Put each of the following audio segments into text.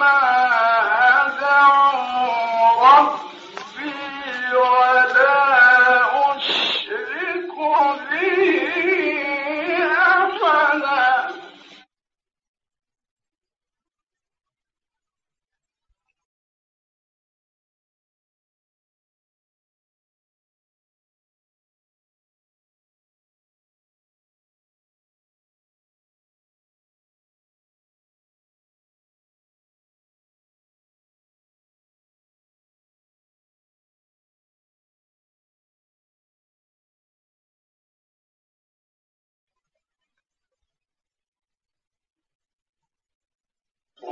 ومن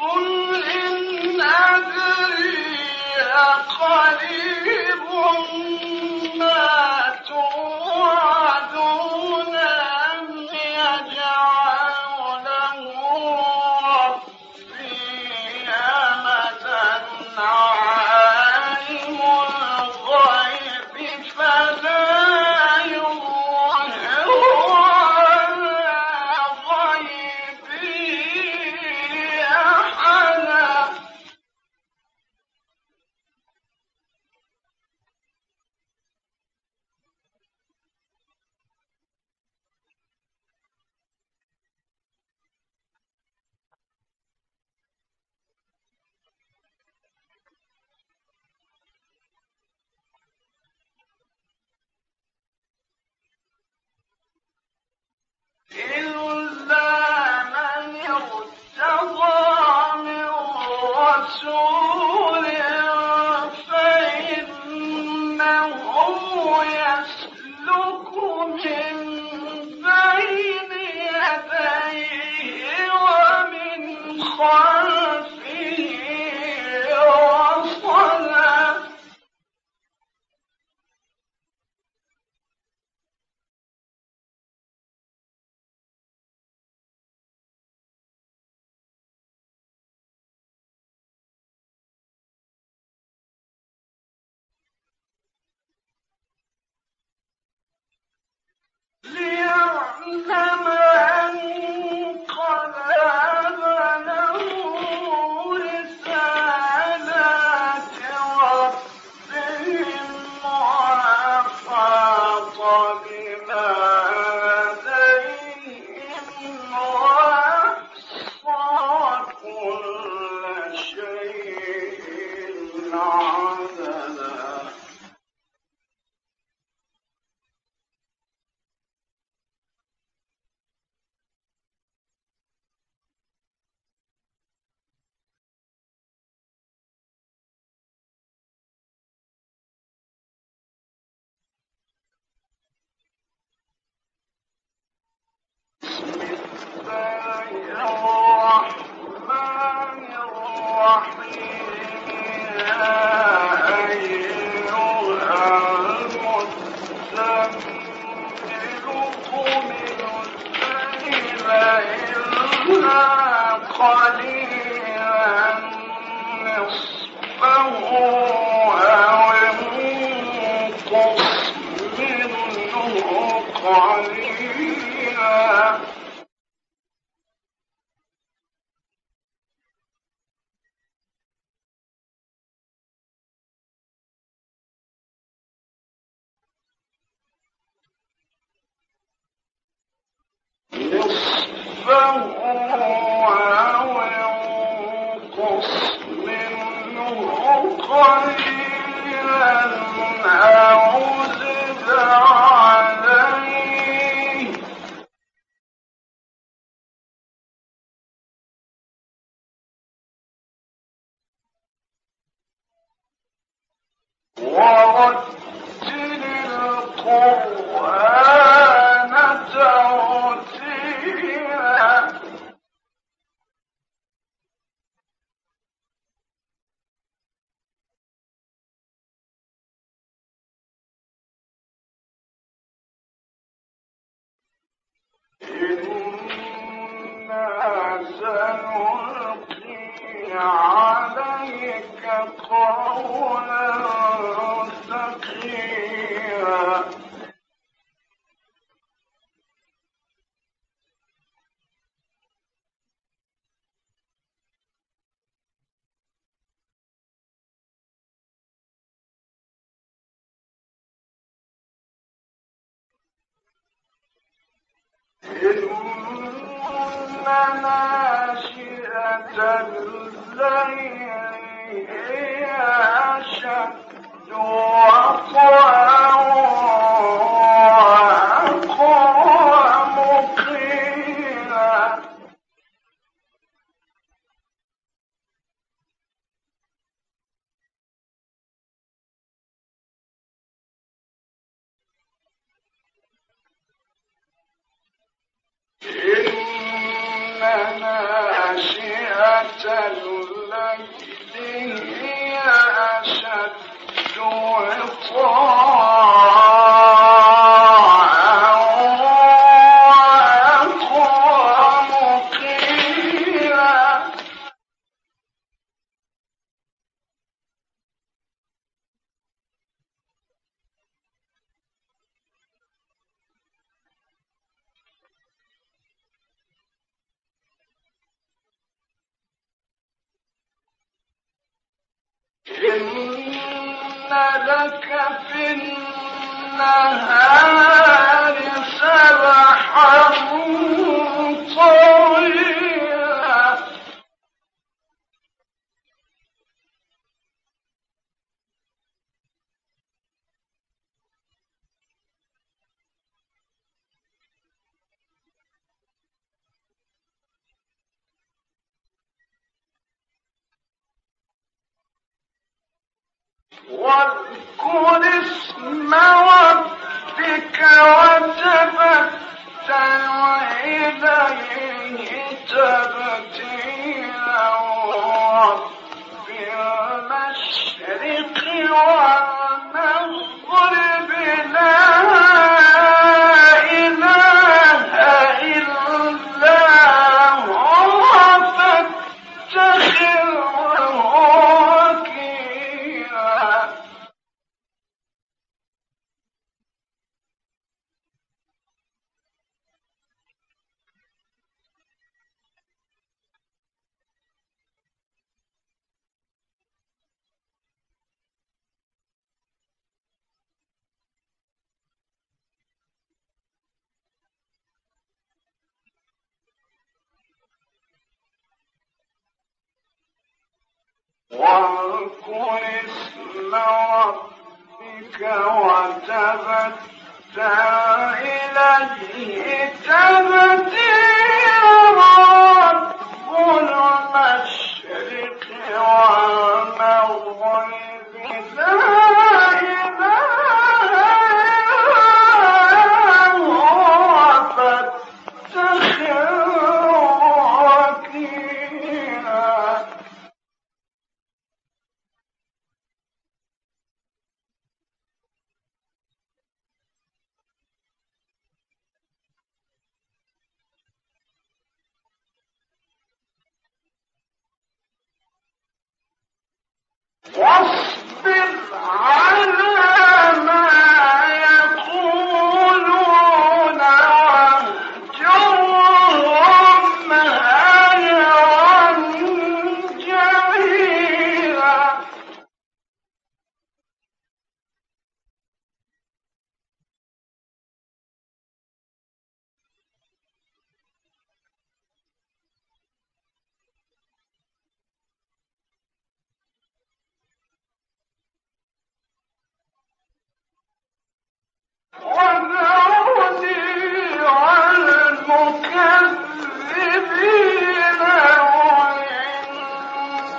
قل إن أدري قريب رسول خير سنلقي عليك قولا إن ناشئة الليل هي أشد وقوى واذكر اسم ربك وتبتل إليه تبتيلا رب المشرق والمغرب. واذكر اسم ربك وتبتل إليه تبتل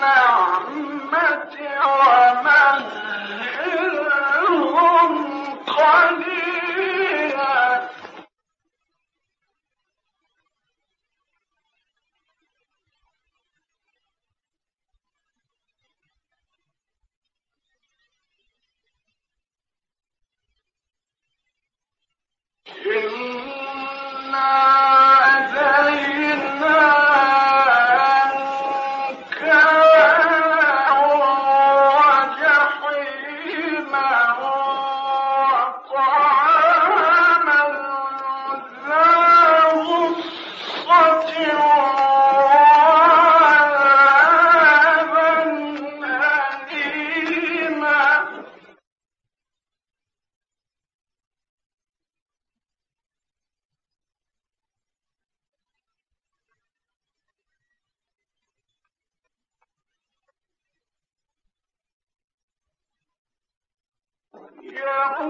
النعمة ومهلهم قليل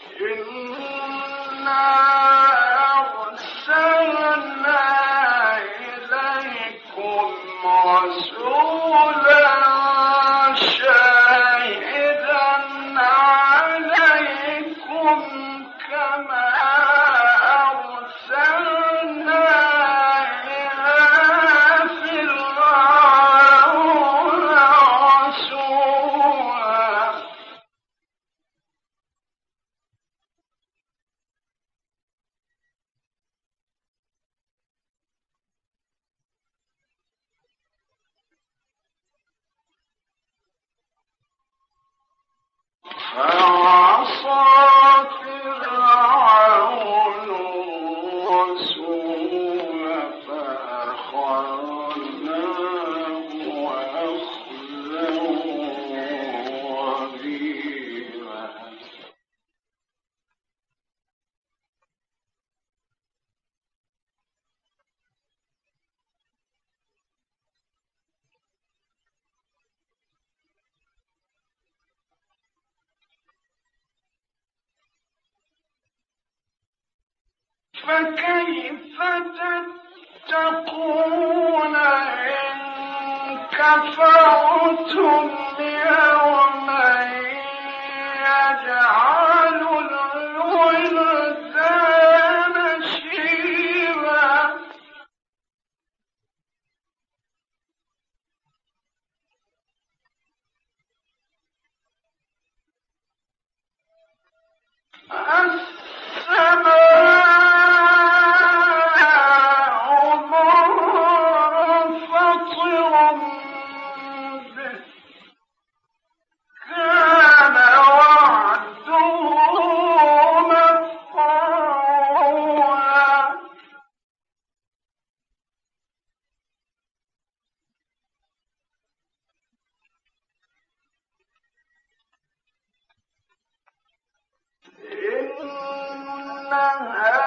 إِنَّا فكيف تتقون إن كفرتم يوما يجعل الولد إنها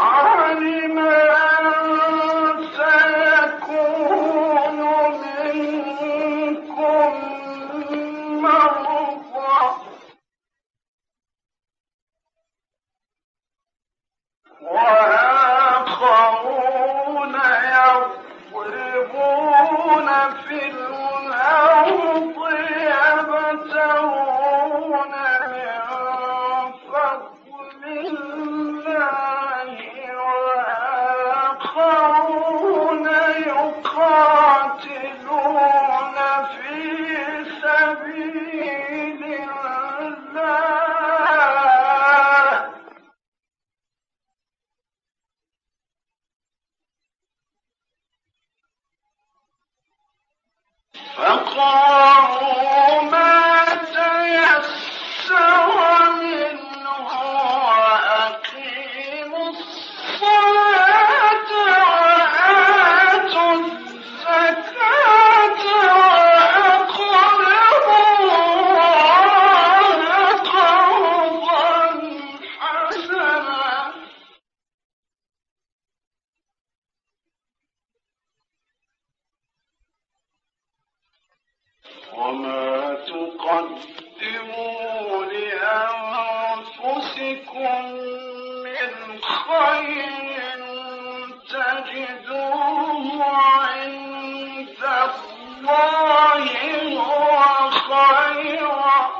علم وما تقدموا لأنفسكم من خير تجدوه عند الله هو خيرا.